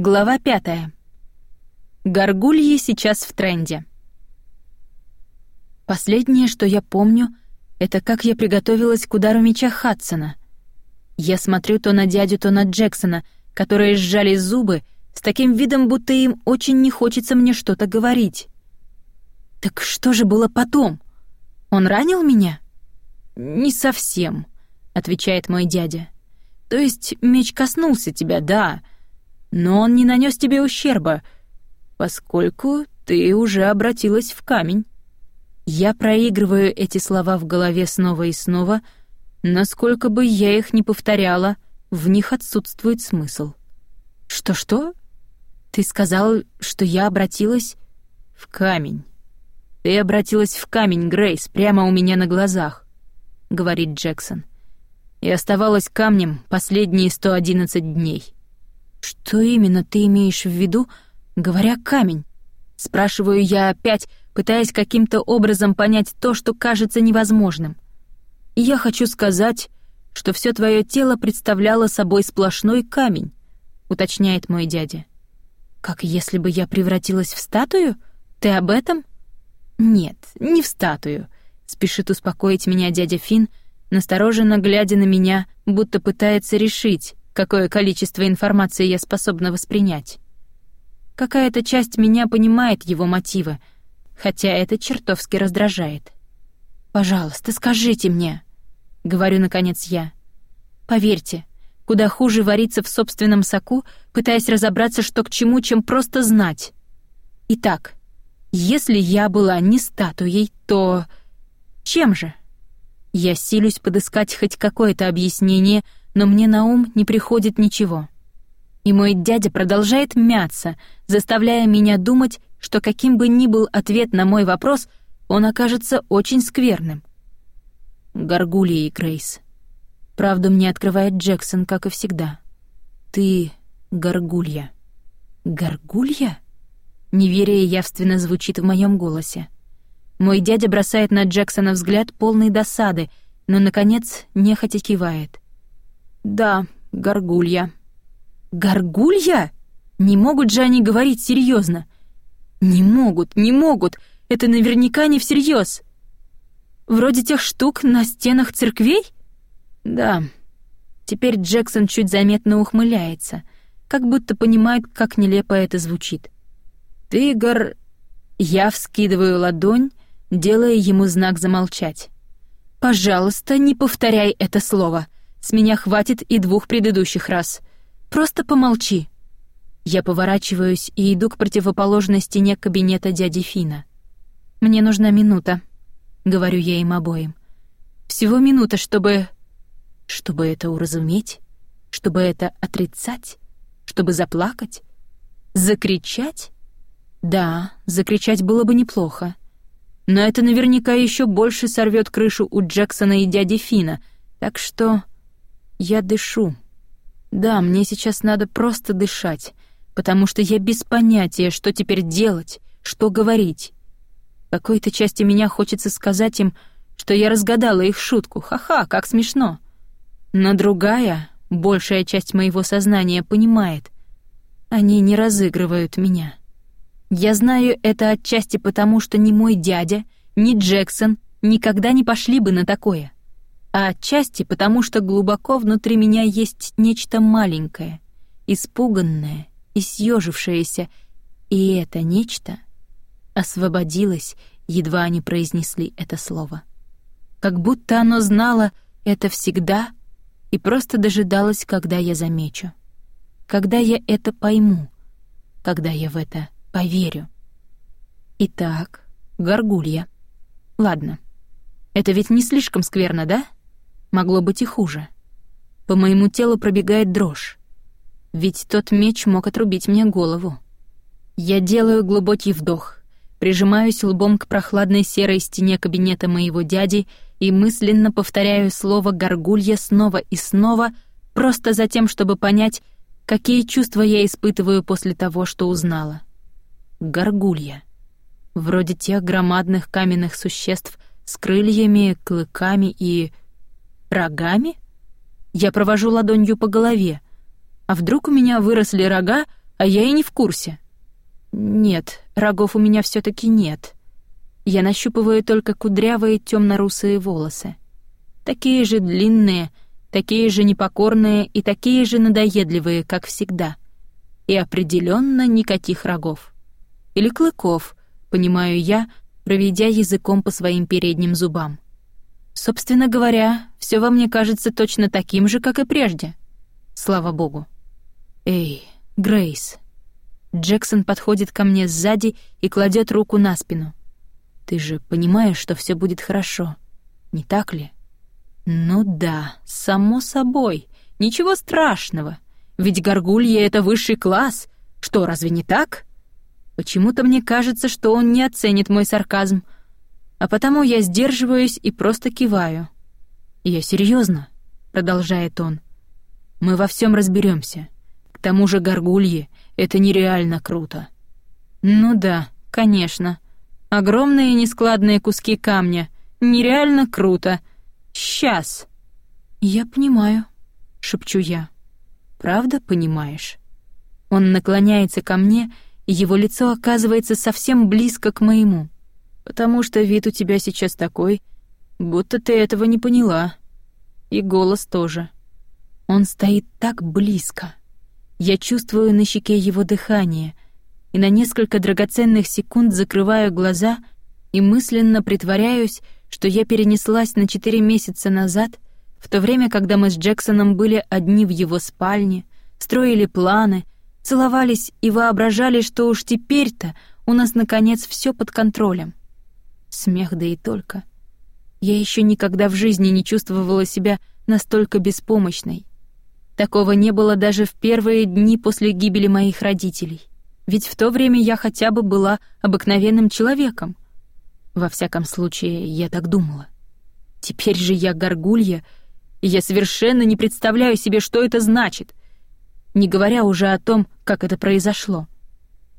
Глава пятая. Горгульи сейчас в тренде. Последнее, что я помню, это как я приготовилась к удару меча Хадсона. Я смотрю то на дядю, то на Джексона, которые сжали зубы с таким видом, будто им очень не хочется мне что-то говорить. Так что же было потом? Он ранил меня? Не совсем, отвечает мой дядя. То есть меч коснулся тебя, да, — но он не нанес тебе ущерба, поскольку ты уже обратилась в камень. Я проигрываю эти слова в голове снова и снова, насколько бы я их ни повторяла, в них отсутствует смысл. Что-что? Ты сказал, что я обратилась в камень. Ты обратилась в камень, Грейс, прямо у меня на глазах, говорит Джексон. И оставалась камнем последние 111 дней. «Что именно ты имеешь в виду, говоря камень?» Спрашиваю я опять, пытаясь каким-то образом понять то, что кажется невозможным. И я хочу сказать, что все твое тело представляло собой сплошной камень, уточняет мой дядя. Как если бы я превратилась в статую? Ты об этом? Нет, не в статую, спешит успокоить меня дядя Фин, настороженно глядя на меня, будто пытается решить, какое количество информации я способна воспринять. Какая-то часть меня понимает его мотивы, хотя это чертовски раздражает. «Пожалуйста, скажите мне», — говорю наконец я. «Поверьте, куда хуже вариться в собственном соку, пытаясь разобраться, что к чему, чем просто знать. Итак, если я была не статуей, то... чем же?» Я силюсь подыскать хоть какое-то объяснение — но мне на ум не приходит ничего. И мой дядя продолжает мяться, заставляя меня думать, что каким бы ни был ответ на мой вопрос, он окажется очень скверным. Горгулья и Грейс. Правду мне открывает Джексон, как и всегда. Ты горгулья. Горгулья? Неверие явственно звучит в моем голосе. Мой дядя бросает на Джексона взгляд полный досады, но, наконец, нехотя кивает. «Да, горгулья». «Горгулья? Не могут же они говорить серьезно? «Не могут, не могут. Это наверняка не всерьез. Вроде тех штук на стенах церквей?» «Да». Теперь Джексон чуть заметно ухмыляется, как будто понимает, как нелепо это звучит. «Ты, гор...» Я вскидываю ладонь, делая ему знак замолчать. «Пожалуйста, не повторяй это слово», с меня хватит и двух предыдущих раз. Просто помолчи». Я поворачиваюсь и иду к противоположной стене кабинета дяди Фина. «Мне нужна минута», — говорю я им обоим. «Всего минута, чтобы...» Чтобы это уразуметь? Чтобы это отрицать? Чтобы заплакать? Закричать? Да, закричать было бы неплохо. Но это наверняка еще больше сорвет крышу у Джексона и дяди Фина, так что... Я дышу. Да, мне сейчас надо просто дышать, потому что я без понятия, что теперь делать, что говорить. Какой-то части меня хочется сказать им, что я разгадала их шутку. Ха-ха, как смешно. Но другая, большая часть моего сознания понимает. Они не разыгрывают меня. Я знаю это отчасти потому, что ни мой дядя, ни Джексон никогда не пошли бы на такое а отчасти потому, что глубоко внутри меня есть нечто маленькое, испуганное и съежившееся, и это нечто освободилось, едва они произнесли это слово. Как будто оно знало это всегда и просто дожидалось, когда я замечу, когда я это пойму, когда я в это поверю. Итак, горгулья. Ладно. Это ведь не слишком скверно, да? — Могло быть и хуже. По моему телу пробегает дрожь. Ведь тот меч мог отрубить мне голову. Я делаю глубокий вдох, прижимаюсь лбом к прохладной серой стене кабинета моего дяди и мысленно повторяю слово «горгулья» снова и снова, просто за тем, чтобы понять, какие чувства я испытываю после того, что узнала. Горгулья. Вроде тех громадных каменных существ с крыльями, клыками и Рогами? Я провожу ладонью по голове. А вдруг у меня выросли рога, а я и не в курсе. Нет, рогов у меня все таки нет. Я нащупываю только кудрявые темно-русые волосы. Такие же длинные, такие же непокорные и такие же надоедливые, как всегда. И определенно никаких рогов. Или клыков, понимаю я, проведя языком по своим передним зубам. Собственно говоря, все во мне кажется точно таким же, как и прежде. Слава богу. Эй, Грейс. Джексон подходит ко мне сзади и кладет руку на спину. Ты же понимаешь, что все будет хорошо, не так ли? Ну да, само собой. Ничего страшного. Ведь горгулья — это высший класс. Что, разве не так? Почему-то мне кажется, что он не оценит мой сарказм, а потому я сдерживаюсь и просто киваю. «Я серьезно, продолжает он. «Мы во всем разберемся. К тому же горгульи — это нереально круто». «Ну да, конечно. Огромные нескладные куски камня. Нереально круто. Сейчас». «Я понимаю», — шепчу я. «Правда понимаешь?» Он наклоняется ко мне его лицо оказывается совсем близко к моему. Потому что вид у тебя сейчас такой, будто ты этого не поняла. И голос тоже. Он стоит так близко. Я чувствую на щеке его дыхание и на несколько драгоценных секунд закрываю глаза и мысленно притворяюсь, что я перенеслась на четыре месяца назад, в то время, когда мы с Джексоном были одни в его спальне, строили планы — целовались и воображали, что уж теперь-то у нас наконец все под контролем. Смех да и только. Я еще никогда в жизни не чувствовала себя настолько беспомощной. Такого не было даже в первые дни после гибели моих родителей. Ведь в то время я хотя бы была обыкновенным человеком. Во всяком случае, я так думала. Теперь же я горгулья, и я совершенно не представляю себе, что это значит не говоря уже о том, как это произошло.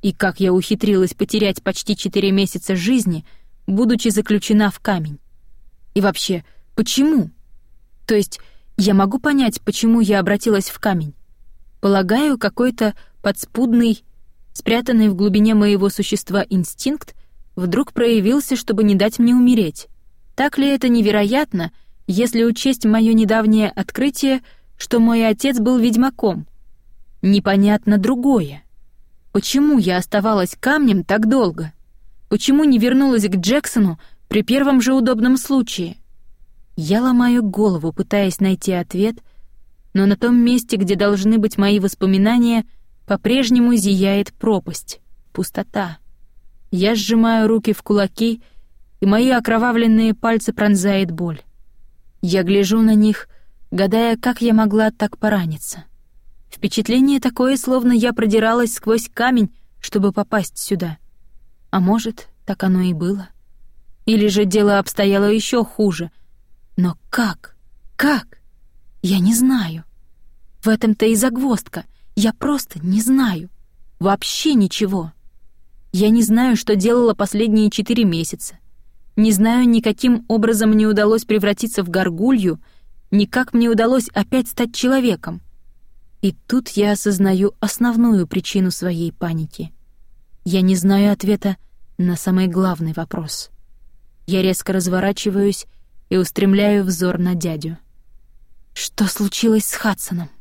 И как я ухитрилась потерять почти четыре месяца жизни, будучи заключена в камень. И вообще, почему? То есть, я могу понять, почему я обратилась в камень. Полагаю, какой-то подспудный, спрятанный в глубине моего существа инстинкт вдруг проявился, чтобы не дать мне умереть. Так ли это невероятно, если учесть мое недавнее открытие, что мой отец был ведьмаком? Непонятно другое. Почему я оставалась камнем так долго? Почему не вернулась к Джексону при первом же удобном случае? Я ломаю голову, пытаясь найти ответ, но на том месте, где должны быть мои воспоминания, по-прежнему зияет пропасть, пустота. Я сжимаю руки в кулаки, и мои окровавленные пальцы пронзает боль. Я гляжу на них, гадая, как я могла так пораниться. Впечатление такое, словно я продиралась сквозь камень, чтобы попасть сюда. А может, так оно и было. Или же дело обстояло еще хуже. Но как? Как? Я не знаю. В этом-то и загвоздка. Я просто не знаю. Вообще ничего. Я не знаю, что делала последние четыре месяца. Не знаю, никаким образом мне удалось превратиться в горгулью, никак мне удалось опять стать человеком. И тут я осознаю основную причину своей паники. Я не знаю ответа на самый главный вопрос. Я резко разворачиваюсь и устремляю взор на дядю. Что случилось с Хадсоном?